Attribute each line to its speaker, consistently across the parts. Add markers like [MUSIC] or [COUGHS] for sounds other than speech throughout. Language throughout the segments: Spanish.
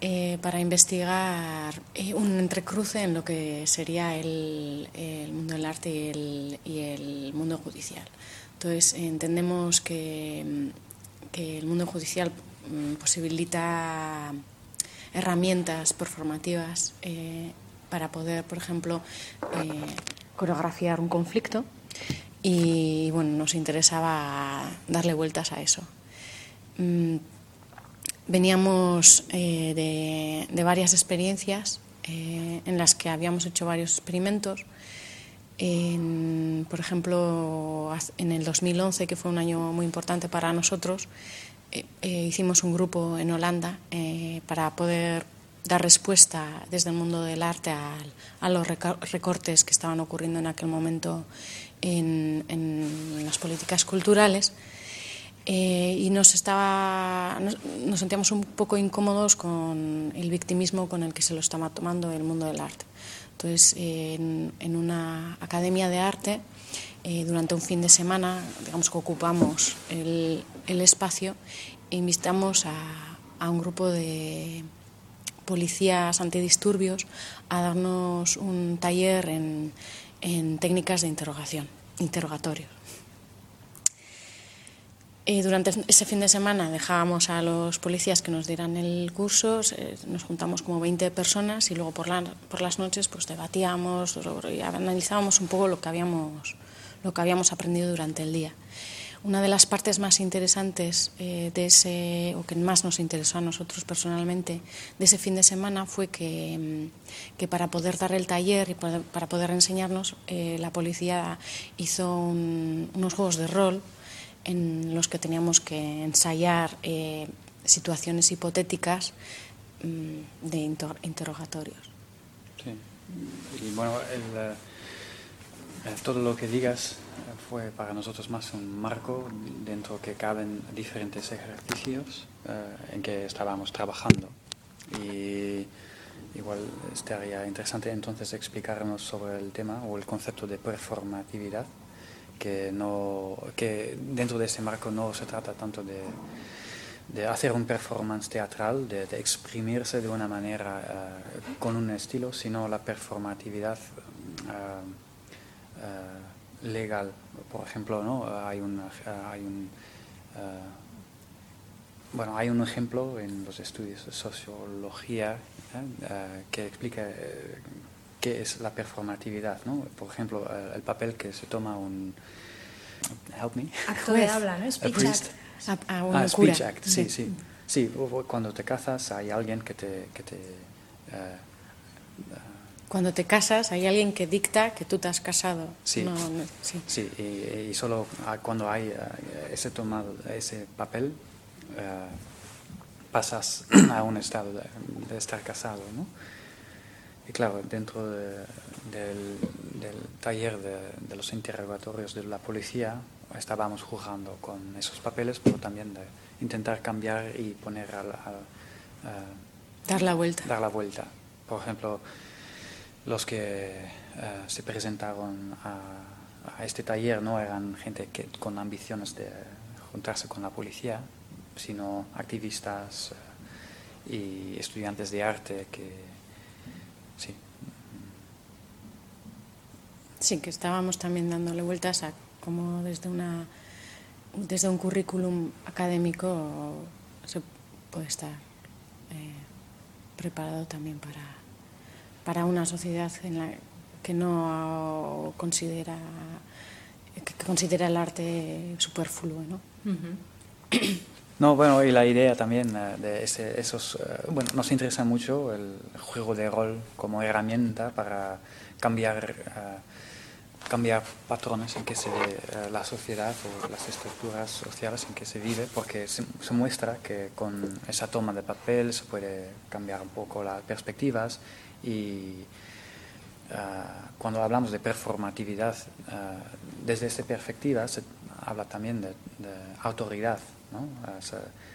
Speaker 1: eh, para investigar eh, un entrecruce en lo que sería el, mundo del arte y el, mundo judicial. Entonces, entendemos que, que el mundo judicial mm, posibilita herramientas performativas eh, para poder, por ejemplo, coreografiar un conflicto y bueno, nos interesaba darle vueltas a eso. Mm, veníamos eh, de, varias experiencias eh, en las que habíamos hecho varios experimentos. por ejemplo, en el 2011, que fue un año muy importante para nosotros, eh, hicimos un grupo en Holanda para poder dar respuesta desde el mundo del arte a, los recortes que estaban ocurriendo en aquel momento en, en las políticas culturales. Eh, y nos, estaba, nos, sentíamos un poco incómodos con el victimismo con el que se lo estaba tomando el mundo del arte. Entonces, en, una academia de arte, eh, durante un fin de semana, digamos que ocupamos el, espacio e invitamos a, a un grupo de policías antidisturbios a darnos un taller en, en técnicas de interrogación, interrogatorios. Y durante ese fin de semana dejábamos a los policías que nos dieran el curso, nos juntamos como 20 personas y luego por, por las noches pues debatíamos y analizábamos un poco lo que, habíamos, lo que habíamos aprendido durante el día. Una de las partes más interesantes eh, de ese, o que más nos interesó a nosotros personalmente de ese fin de semana fue que, mm, que para poder dar el taller y para poder enseñarnos, eh, la policía hizo unos juegos de rol en los que teníamos que ensayar eh, situaciones hipotéticas mm, de interrogatorios.
Speaker 2: Sí, y bueno, eh, todo lo que digas fue para nosotros más un marco dentro que caben diferentes ejercicios eh, en que estábamos trabajando. Y igual estaría interesante entonces explicarnos sobre el tema o el concepto de performatividad que, no, que dentro de ese marco no se trata tanto de, de hacer un performance teatral, de, exprimirse de una manera eh, con un estilo, sino la performatividad eh, eh, legal. Por ejemplo, ¿no? hay, un, hay un bueno, hay un ejemplo en los estudios de sociología que explica qué es la performatividad, ¿no? Por ejemplo, el papel que se toma un... Help me.
Speaker 3: Acto de habla, ¿no? Speech act.
Speaker 2: ah, speech act, sí, sí. Sí, cuando te casas hay alguien que te... Que te eh,
Speaker 1: cuando te casas hay alguien que dicta que tú te has casado.
Speaker 2: Sí, sí. y, solo cuando hay eh, ese tomado, ese papel, eh, pasas [CLEARS THROAT] a un estado de, de estar casado, ¿no? Y claro, dentro del, taller de, los interrogatorios de la policía estábamos jugando con esos papeles, pero también de intentar cambiar y poner a,
Speaker 1: dar la vuelta.
Speaker 2: Dar la vuelta. Por ejemplo, los que eh, se presentaron a, este taller no eran gente que, con ambiciones de juntarse con la policía, sino activistas eh, y estudiantes de arte que Sí.
Speaker 1: Sí, que estábamos también dándole vueltas a cómo desde una desde un currículum académico se puede estar eh, preparado también para, para una sociedad en la que no considera que considera el arte superfluo, ¿no? [CLEARS THROAT]
Speaker 2: No, bueno, y la idea también eh, de esos, eh, bueno, nos interesa mucho el juego de rol como herramienta para cambiar, eh, cambiar patrones en que se ve la sociedad o las estructuras sociales en que se vive, porque se, muestra que con esa toma de papel se puede cambiar un poco las perspectivas y cuando hablamos de performatividad, desde esta perspectiva se habla también de autoridad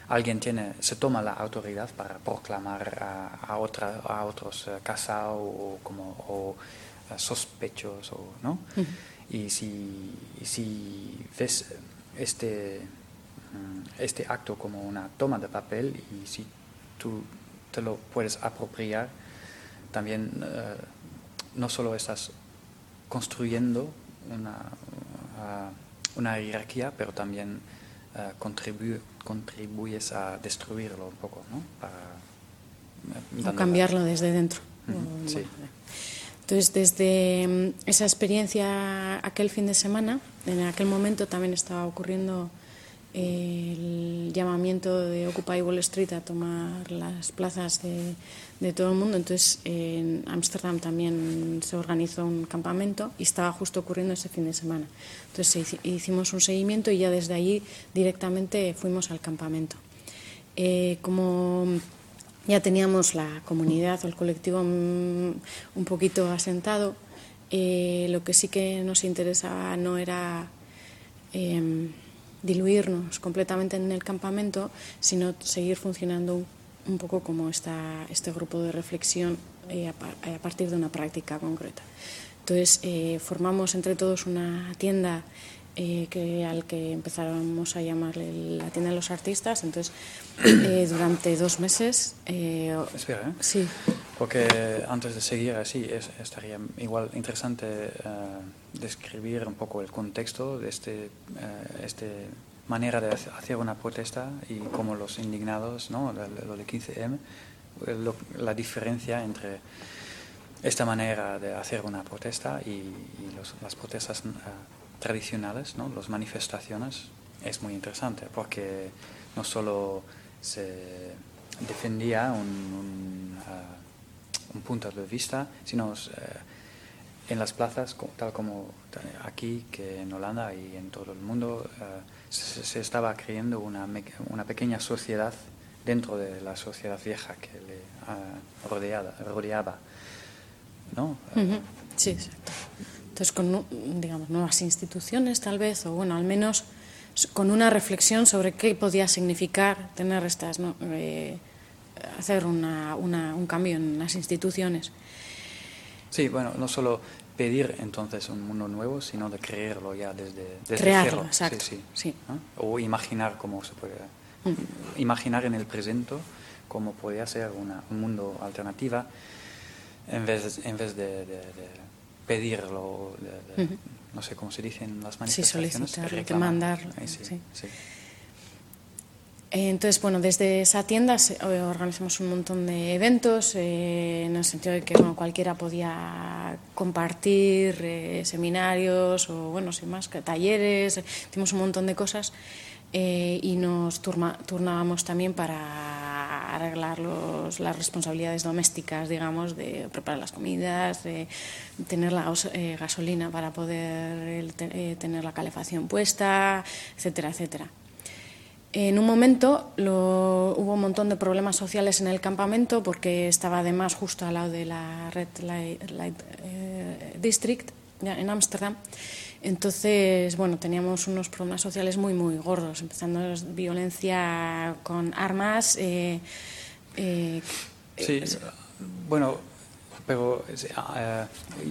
Speaker 2: alguien tiene, se toma la autoridad para proclamar a, otra, a otros eh, casados o, como, eh, sospechosos. ¿no? Y si, si ves este, mm, este acto como una toma de papel y si tú te lo puedes apropiar, también no solo estás construyendo una, una jerarquía, pero también contribuyes a destruirlo un poco, ¿no?
Speaker 1: o cambiarlo desde dentro.
Speaker 2: sí.
Speaker 1: Entonces, desde mm, esa experiencia aquel fin de semana, en aquel momento también estaba ocurriendo el llamamiento de Occupy Wall Street a tomar las plazas de, todo el mundo. Entonces, en Ámsterdam también se organizó un campamento y estaba justo ocurriendo ese fin de semana. Entonces, hicimos un seguimiento y ya desde allí directamente fuimos al campamento. Eh, como ya teníamos la comunidad o el colectivo mm, un poquito asentado. Eh, lo que sí que nos interesaba no era em, diluirnos completamente en el campamento, sino seguir funcionando un poco como esta, este grupo de reflexión eh, a, partir de una práctica concreta. Entonces, eh, formamos entre todos una tienda eh, que al que empezáramos a llamarle la tienda de los artistas. Entonces, eh, durante dos meses.
Speaker 2: Eh, Espera, ¿eh?
Speaker 1: Sí.
Speaker 2: Porque antes de seguir así, es, estaría igual interesante describir un poco el contexto de este, este manera de hacer una protesta y cómo los indignados, ¿no? lo de 15M, la diferencia entre esta manera de hacer una protesta y, las protestas tradicionales, ¿no? las manifestaciones, es muy interesante porque no solo se defendía un, uh, punto de vista, sino uh, en las plazas, tal como aquí, que en Holanda y en todo el mundo, uh, se, estaba creando una, una, pequeña sociedad dentro de la sociedad vieja que le rodeaba. rodeaba ¿no?
Speaker 1: Sí, exacto. Entonces, con digamos, nuevas instituciones tal vez, o bueno, al menos con una reflexión sobre qué podía significar tener estas, eh, hacer una, una, un cambio en las instituciones.
Speaker 2: Sí, bueno, no solo pedir entonces un mundo nuevo, sino de creerlo ya desde, desde
Speaker 1: Crearlo, exacto.
Speaker 2: Sí, sí. O imaginar cómo se puede. Mm. Imaginar en el presente cómo podría ser una, un mundo alternativa en vez, en vez de pedirlo, no sé cómo se dice en las manifestaciones.
Speaker 1: Sí, solicitarlo, demandarlo. Sí, sí. Entonces, bueno, desde esa tienda eh, organizamos un montón de eventos eh, en el sentido de que cualquiera podía compartir eh, seminarios o, bueno, sin más, talleres, hicimos un montón de cosas y nos turnábamos también para arreglar los, las responsabilidades domésticas, digamos, de preparar las comidas, de tener la eh, gasolina para poder eh, tener la calefacción puesta, etcétera, etcétera. En un momento hubo un montón de problemas sociales en el campamento porque estaba además justo al lado de la Red Light, eh, District en Ámsterdam entonces, bueno, teníamos unos problemas sociales muy, muy gordos, empezando violencia con armas. Eh,
Speaker 2: eh, sí, eh, bueno, pero ah,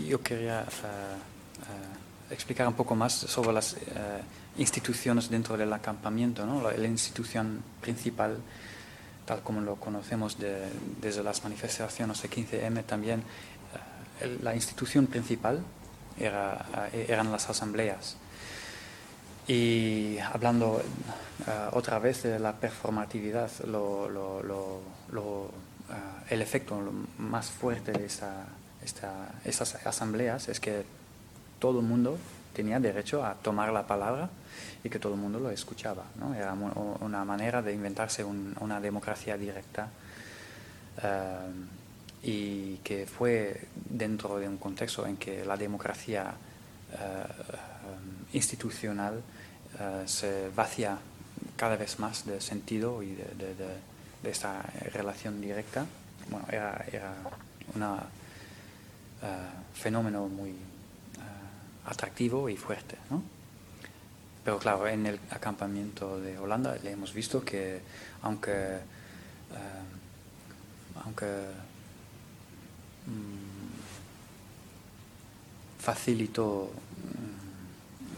Speaker 2: yo quería explicar un poco más sobre las instituciones dentro del acampamiento, ¿no? la, institución principal tal como lo conocemos desde las manifestaciones de 15M también, la institución principal eh, eran las asambleas. Y hablando eh, otra vez de la performatividad, eh, el efecto más fuerte de esta, esta, asambleas es que todo el mundo tenía derecho a tomar la palabra y que todo el mundo lo escuchaba. ¿no? Era una manera de inventarse una democracia directa y que fue dentro de un contexto en que la democracia eh, institucional eh, se vacía cada vez más de sentido y de, de, esta relación directa. Bueno, era, era un eh, fenómeno muy atractivo y fuerte. ¿no? Pero claro, en el acampamiento de Holanda le hemos visto que aunque, aunque Mm, facilitó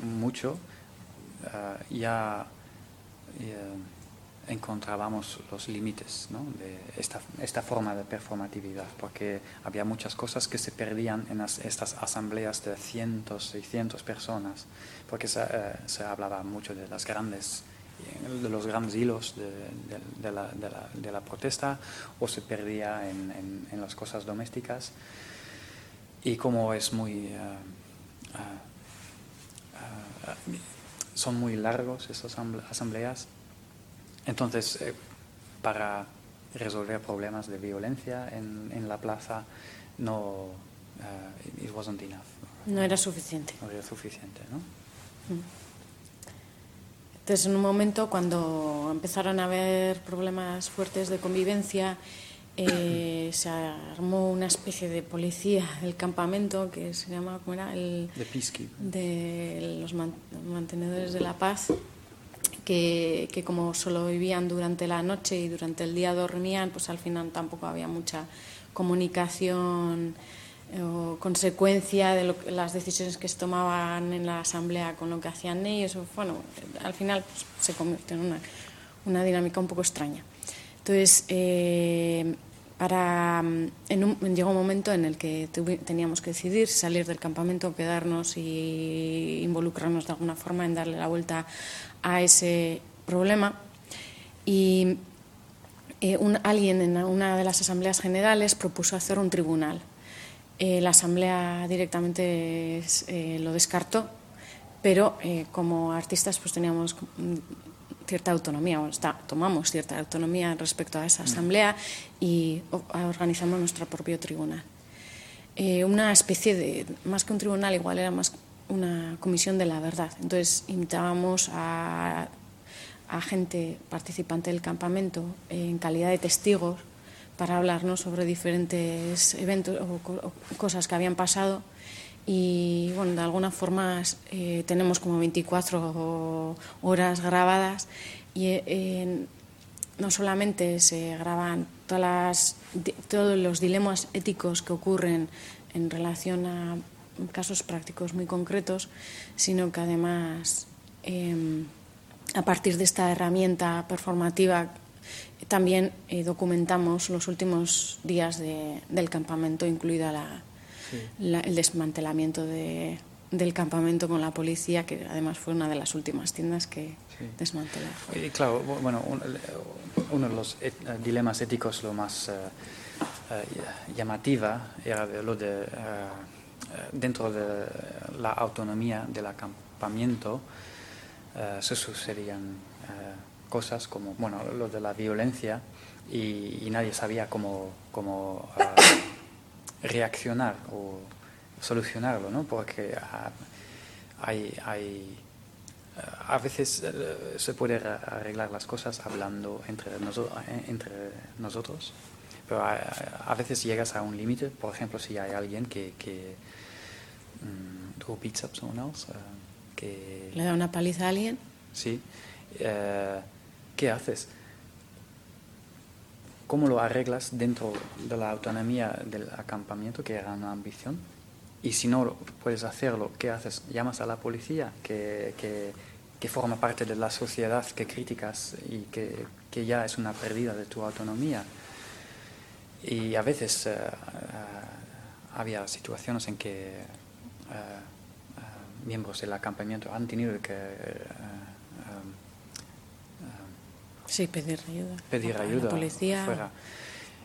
Speaker 2: mm, mucho. Eh, ya encontrábamos los límites ¿no? de esta, esta, forma de performatividad, porque había muchas cosas que se perdían en estas asambleas de cientos, seiscientos personas, porque se, eh, se, hablaba mucho de las grandes de los grandes hilos de, de, la, de la, protesta o se perdía en, en, las cosas domésticas y como es muy uh, uh, son muy largos esas asambleas entonces, eh, para resolver problemas de violencia en, en la plaza, no, uh, it wasn't enough.
Speaker 1: No era suficiente.
Speaker 2: No era suficiente, ¿no?
Speaker 1: Mm. Entonces, en un momento cuando empezaron a haber problemas fuertes de convivencia, eh, [COUGHS] se armó una especie de policía del campamento que se llama, ¿cómo era? El,
Speaker 2: de
Speaker 1: De los mantenedores de la paz que, como solo vivían durante la noche y durante el día dormían, pues al final tampoco había mucha comunicación eh, o consecuencia de las decisiones que se tomaban en la asamblea con lo que hacían ellos. Bueno, al final pues, se convirtió en una, una, dinámica un poco extraña. Entonces, eh, para, en un, llegó un momento en el que teníamos que decidir salir del campamento, quedarnos y involucrarnos de alguna forma en darle la vuelta a ese problema. Y eh, un, alguien en una de las asambleas generales propuso hacer un tribunal. Eh, la asamblea directamente eh, lo descartó, pero como artistas pues teníamos cierta autonomía, o está, tomamos cierta autonomía respecto a esa mm. asamblea y organizamos nuestro propio tribunal. una especie de, más que un tribunal, igual era más una comisión de la verdad. Entonces invitábamos a, a gente participante del campamento en calidad de testigos para hablarnos sobre diferentes eventos o, cosas que habían pasado y bueno, de alguna forma eh, tenemos como 24 horas grabadas y eh, no solamente se graban todas las, todos los dilemas éticos que ocurren en relación a casos prácticos muy concretos, sino que además eh, a partir de esta herramienta performativa también eh, documentamos los últimos días de, del campamento, incluida la, sí. la, el desmantelamiento de, del campamento con la policía, que además fue una de las últimas tiendas que sí. desmantelaron.
Speaker 2: Y claro, bueno, uno de los et dilemas éticos lo más uh, uh, llamativa era lo de uh, Eh, dentro de la autonomía del acampamiento eh, se sucedían eh, cosas como bueno lo de la violencia y, y nadie sabía cómo, cómo reaccionar o solucionarlo ¿no? porque hay, hay a veces se puede arreglar las cosas hablando entre, noso entre nosotros pero a, a, veces llegas a un límite por ejemplo si hay alguien que, que um, someone else. Uh, que...
Speaker 1: ¿Le da una paliza a alguien?
Speaker 2: Sí. Uh, ¿Qué haces? ¿Cómo lo arreglas dentro de la autonomía del acampamiento, que era una ambición? Y si no puedes hacerlo, ¿qué haces? ¿Llamas a la policía, que, que, que forma parte de la sociedad que criticas y que, que, ya es una pérdida de tu autonomía? Y a veces uh, uh, había situaciones en que Uh, miembros del acampamiento han tenido que
Speaker 1: sí, pedir ayuda.
Speaker 2: Pedir
Speaker 1: a
Speaker 2: ayuda.
Speaker 1: La policía.
Speaker 2: Fuera.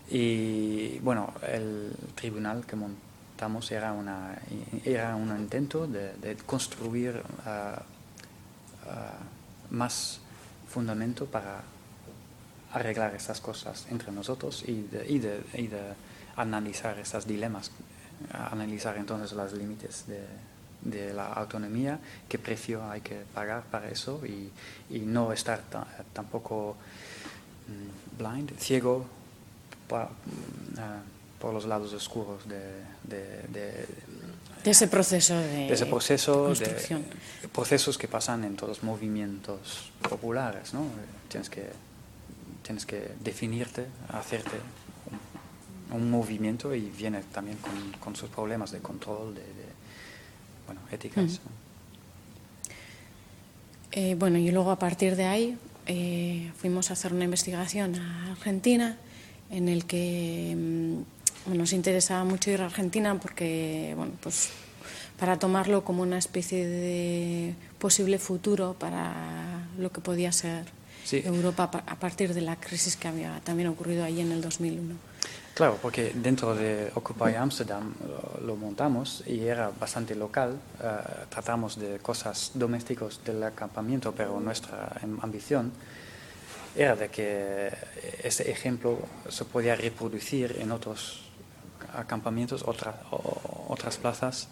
Speaker 2: Y bueno, el tribunal que montamos era, una, era un intento de, de construir más fundamento para arreglar estas cosas entre nosotros y de, y de, y de analizar estos dilemas analizar entonces los límites de, de, la autonomía, qué precio hay que pagar para eso y, y no estar tampoco um, blind, ciego pa, uh, por los lados oscuros de, de, de,
Speaker 1: de ese proceso de,
Speaker 2: ese proceso de, procesos que pasan en todos los movimientos populares, ¿no? Tienes que tienes que definirte, hacerte un movimiento y viene también con, con sus problemas de control, de bueno, éticas. Mm.
Speaker 1: Eh, bueno, y luego a partir de ahí, eh, fuimos a hacer una investigación a Argentina en el que mm, nos interesaba mucho ir a Argentina porque, bueno, pues para tomarlo como una especie de posible futuro para lo que podía ser Europa a partir de la crisis que había también ocurrido allí en el 2001.
Speaker 2: Claro, porque dentro de Occupy Amsterdam lo, montamos y era bastante local. Eh, tratamos de cosas domésticos del acampamiento, pero nuestra ambición era de que ese ejemplo se podía reproducir en otros acampamientos, otras plazas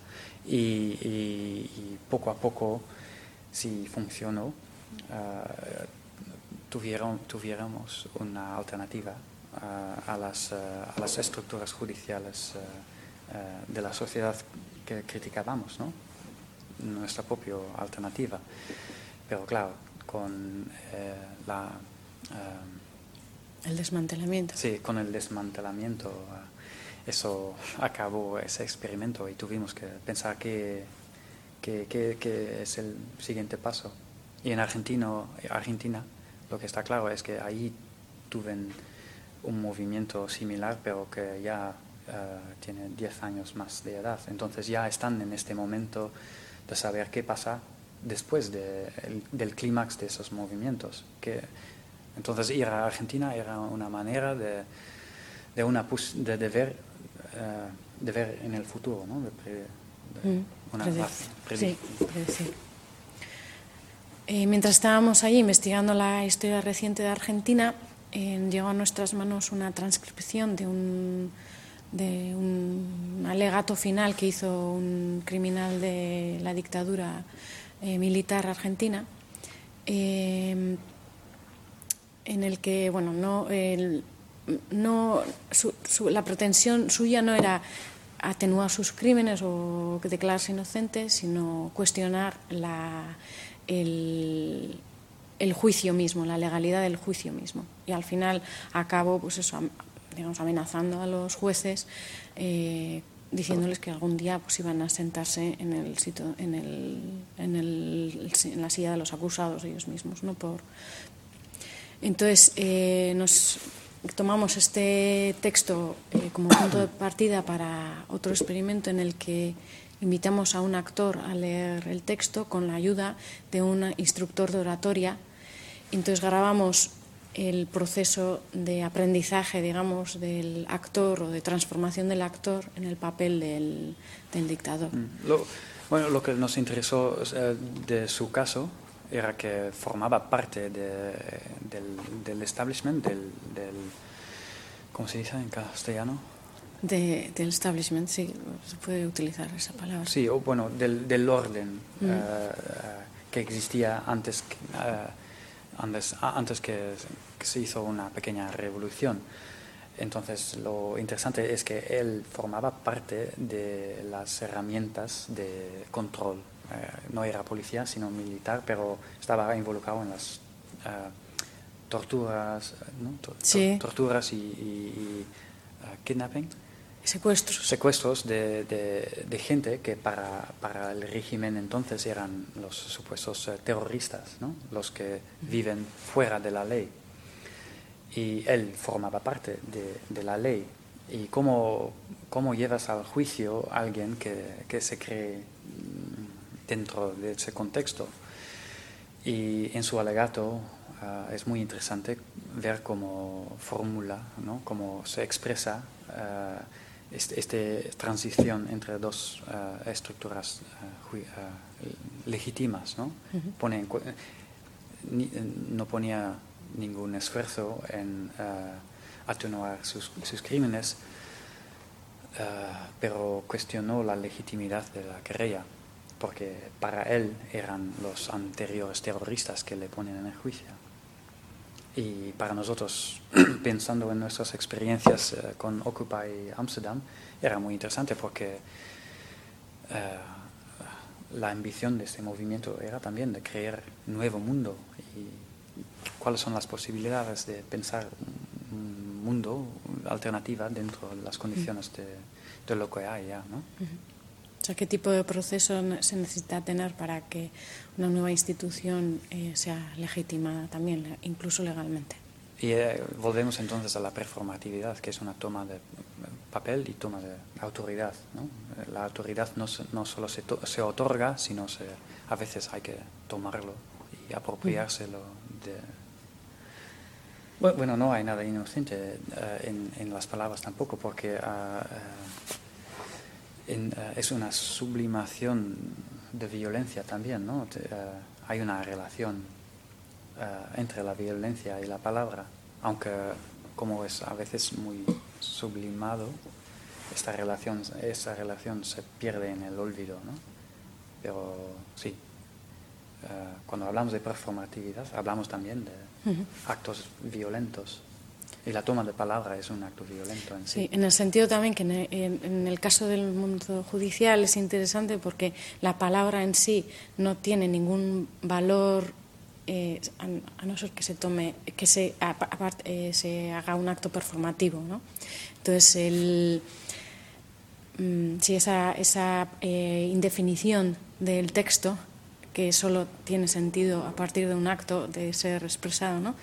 Speaker 2: y, poco a poco, si funcionó, uh, tuviéramos una alternativa a, las, a, las, estructuras judiciales de la sociedad que criticábamos, ¿no? nuestra propia alternativa. Pero claro, con eh, la...
Speaker 1: el desmantelamiento.
Speaker 2: Sí, con el desmantelamiento eso [LAUGHS] acabó ese experimento y tuvimos que pensar qué, qué, es el siguiente paso. Y en Argentino, Argentina lo que está claro es que ahí tuvieron un movimiento similar, pero que ya eh, tiene 10 años más de edad. Entonces ya están en este momento de saber qué pasa después del clímax de esos movimientos. Que, entonces ir a Argentina era una manera de, de, una, de, de ver eh, de ver en el futuro, ¿no? De,
Speaker 1: mm, una sí, eh, mientras estábamos allí investigando la historia reciente de Argentina, llegó a nuestras manos una transcripción de un, de un alegato final que hizo un criminal de la dictadura eh, militar argentina, en el que bueno, no, el, no, la pretensión suya no era atenuar sus crímenes o declararse inocente, sino cuestionar el, juicio mismo, la legalidad del juicio mismo. Y al final acabó, pues eso, digamos, amenazando a los jueces, eh, diciéndoles que algún día pues, iban a sentarse en, el sitio, en, el, en, el, en la silla de los acusados ellos mismos. ¿no? Por... Entonces, eh, nos tomamos este texto eh, como punto de partida para otro experimento en el que invitamos a un actor a leer el texto con la ayuda de un instructor de oratoria. Entonces grabamos el proceso de aprendizaje, digamos, del actor o de transformación del actor en el papel del, dictador.
Speaker 2: Mm. bueno, lo que nos interesó de su caso era que formaba parte del, establishment, del, ¿cómo se dice en castellano?
Speaker 1: del establishment, sí, se puede utilizar esa palabra.
Speaker 2: Sí, o bueno, del, orden mm. eh, que existía antes, eh, antes, antes que, se hizo una pequeña revolución. Entonces, lo interesante es que él formaba parte de las herramientas de control eh, no era policía, sino militar, pero estaba involucrado en las eh, torturas, torturas y, y, uh, kidnapping.
Speaker 1: Secuestros.
Speaker 2: Secuestros de, de, gente que para, para, el régimen entonces eran los supuestos terroristas, ¿no? los que viven fuera de la ley. Y él formaba parte de, de la ley. ¿Y cómo, cómo llevas al juicio a alguien que, que se cree dentro de ese contexto. Y en su alegato ah, es muy interesante ver cómo formula, ¿no? cómo se expresa esta este transición entre dos ah, estructuras ah, legítimas. ¿no? Pone no ponía ningún esfuerzo en atenuar sus, sus crímenes, pero cuestionó la legitimidad de la querella porque para él eran los anteriores terroristas que le ponen en el juicio. Y para nosotros, [CLEARS THROAT] pensando en nuestras experiencias eh, con Occupy Amsterdam, era muy interesante porque eh, la ambición de este movimiento era también de crear nuevo mundo y cuáles son las posibilidades de pensar un mundo alternativa dentro de las condiciones de, lo que hay ya, ¿no?
Speaker 1: O sea, ¿qué tipo de proceso se necesita tener para que una nueva institución eh, sea legitimada también, incluso legalmente?
Speaker 2: Y eh, volvemos entonces a la performatividad, que es una toma de papel y toma de autoridad. ¿no? La autoridad no, no solo se, se, otorga, sino se, a veces hay que tomarlo y apropiárselo de... Bueno, no hay nada inocente uh, en, en, las palabras tampoco, porque uh, uh, en, es una sublimación de violencia también, ¿no? hay una relación entre la violencia y la palabra, aunque como es a veces muy sublimado, esta relación, esa relación se pierde en el olvido, ¿no? Pero sí, cuando hablamos de performatividad, hablamos también de actos violentos. Y la toma de palabra es un acto violento en sí.
Speaker 1: Sí, en el sentido también que en el, en el caso del mundo judicial es interesante porque la palabra en sí no tiene ningún valor eh, a, a, no ser que se tome, que se, eh, se haga un acto performativo, ¿no? Entonces, el, mm, si esa, esa eh, indefinición del texto, que solo tiene sentido a partir de un acto de ser expresado, ¿no?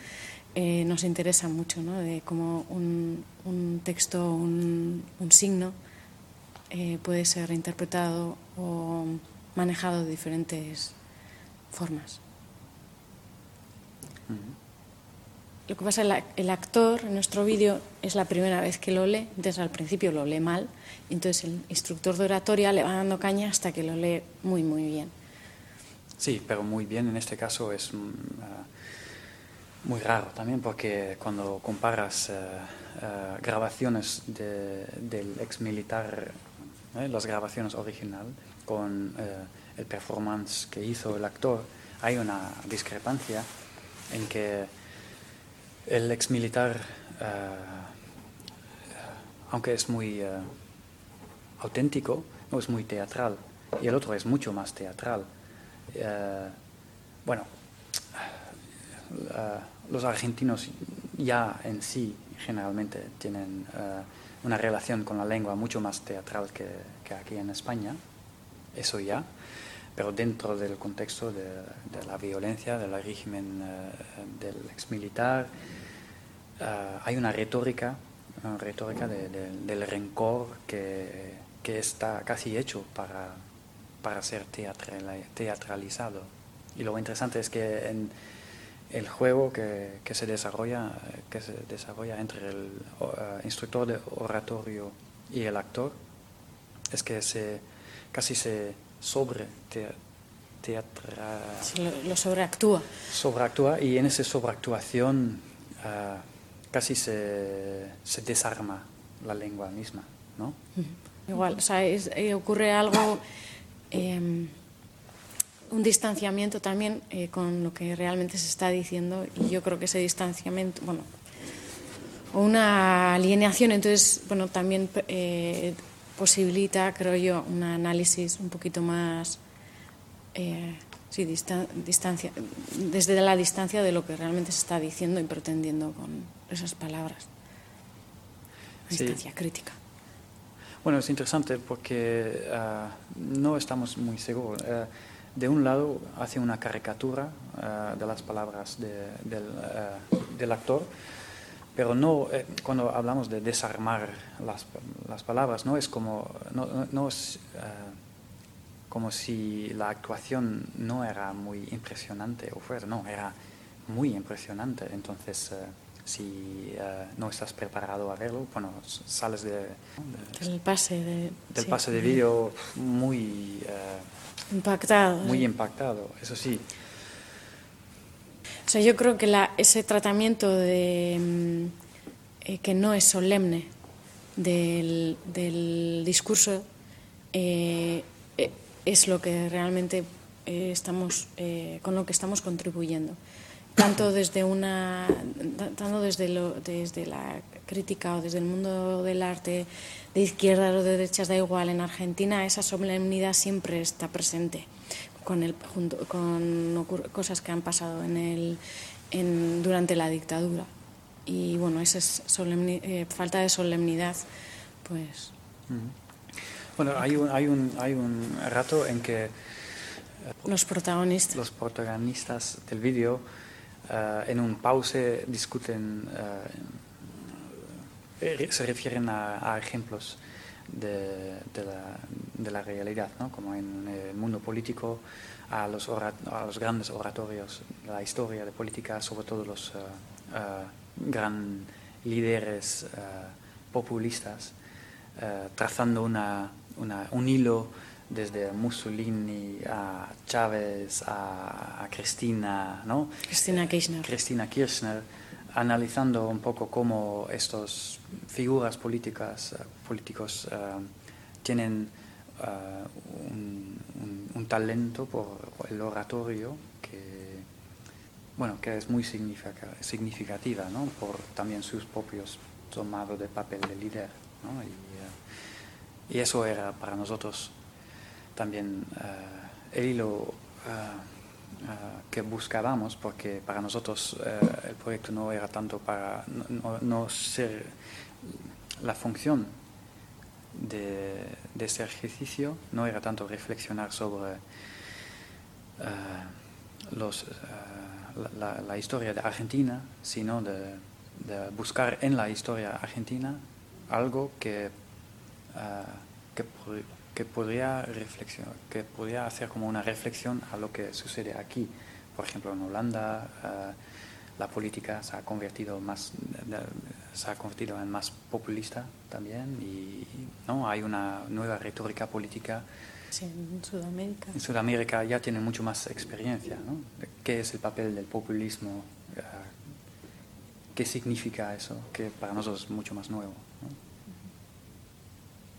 Speaker 1: Eh, nos interesa mucho, ¿no? de cómo un, un texto, un, un signo eh, puede ser interpretado o manejado de diferentes formas. Uh -huh. Lo que pasa, el, el actor en nuestro vídeo es la primera vez que lo lee, desde al principio lo lee mal, y entonces el instructor de oratoria le va dando caña hasta que lo lee muy, muy bien.
Speaker 2: Sí, pero muy bien en este caso es uh, muy raro también porque cuando comparas uh, uh, grabaciones de, del ex militar, ¿eh? las grabaciones original, con el performance que hizo el actor, hay una discrepancia en que el ex militar, aunque es muy auténtico, no es muy teatral, y el otro es mucho más teatral. bueno, Uh, los argentinos ya en sí generalmente tienen uh, una relación con la lengua mucho más teatral que, que, aquí en España, eso ya, pero dentro del contexto de, de la violencia, del régimen uh, del exmilitar, hay una retórica, una retórica de, de, del rencor que, que, está casi hecho para, para ser teatral, teatralizado. Y lo interesante es que en, el juego que, que, se desarrolla que se desarrolla entre el uh, instructor de oratorio y el actor es que se casi se sobre te, teatra
Speaker 1: lo, lo, sobreactúa
Speaker 2: sobreactúa y en esa sobreactuación uh, casi se, se, desarma la lengua misma ¿no?
Speaker 1: igual o sea es, eh, ocurre algo eh, un distanciamiento también eh, con lo que realmente se está diciendo y yo creo que ese distanciamiento, bueno, o una alineación, entonces, bueno, también eh, posibilita, creo yo, un análisis un poquito más, eh, sí, distan distancia, desde la distancia de lo que realmente se está diciendo y pretendiendo con esas palabras. Distancia sí. crítica.
Speaker 2: Bueno, es interesante porque uh, no estamos muy seguros. Uh, de un lado hace una caricatura uh, de las palabras de, del, uh, del, actor, pero no, eh, cuando hablamos de desarmar las, las palabras, no es como, no, no es, uh, como si la actuación no era muy impresionante o fuera, no, era muy impresionante. Entonces, si no estás preparado a verlo, bueno, sales de,
Speaker 1: de del pase de,
Speaker 2: del
Speaker 1: sí,
Speaker 2: pase de vídeo muy
Speaker 1: Impactado.
Speaker 2: Muy
Speaker 1: ¿sí?
Speaker 2: impactado, eso sí.
Speaker 1: O sea, yo creo que la, ese tratamiento de, eh, que no es solemne del, del discurso eh, eh es lo que realmente eh, estamos, eh, con lo que estamos contribuyendo. Tanto desde, una, tanto desde, lo, desde la crítica o desde el mundo del arte, de izquierdas o de derechas, da igual. En Argentina esa solemnidad siempre está presente con, el, junto, con cosas que han pasado en el, en, durante la dictadura. Y bueno, esa es solemni, eh, falta de solemnidad, pues.
Speaker 2: Mm. Bueno, hay un, hay un, hay un rato en que...
Speaker 1: los protagonistas.
Speaker 2: Los protagonistas del vídeo en un pause discuten, se refieren a, ejemplos de, la, realidad, ¿no? como en el mundo político, a los, grandes oratorios la historia de política, sobre todo los uh, gran líderes populistas, trazando una, una, un hilo desde Mussolini a Chávez a, a Cristina, ¿no?
Speaker 1: Cristina Kirchner.
Speaker 2: Cristina Kirchner analizando un poco cómo estas figuras políticas, eh, políticos eh, tienen eh, un, talento por el oratorio que, bueno, que es muy significativa ¿no? por también sus propios tomados de papel de líder. ¿no? Y, y, eso era para nosotros también el hilo Ah, que buscábamos, porque para nosotros eh, el proyecto no era tanto para no, ser la función de, de, este ejercicio, no era tanto reflexionar sobre eh, los, eh, la, historia de Argentina, sino de, buscar en la historia argentina algo que que podría, que podría hacer como una reflexión a lo que sucede aquí. Por ejemplo, en Holanda eh, la política se ha convertido más se ha convertido en más populista también y no hay una nueva retórica política
Speaker 1: sí, en Sudamérica
Speaker 2: en Sudamérica ya tiene mucho más experiencia ¿no? qué es el papel del populismo eh, qué significa eso que para nosotros es mucho más nuevo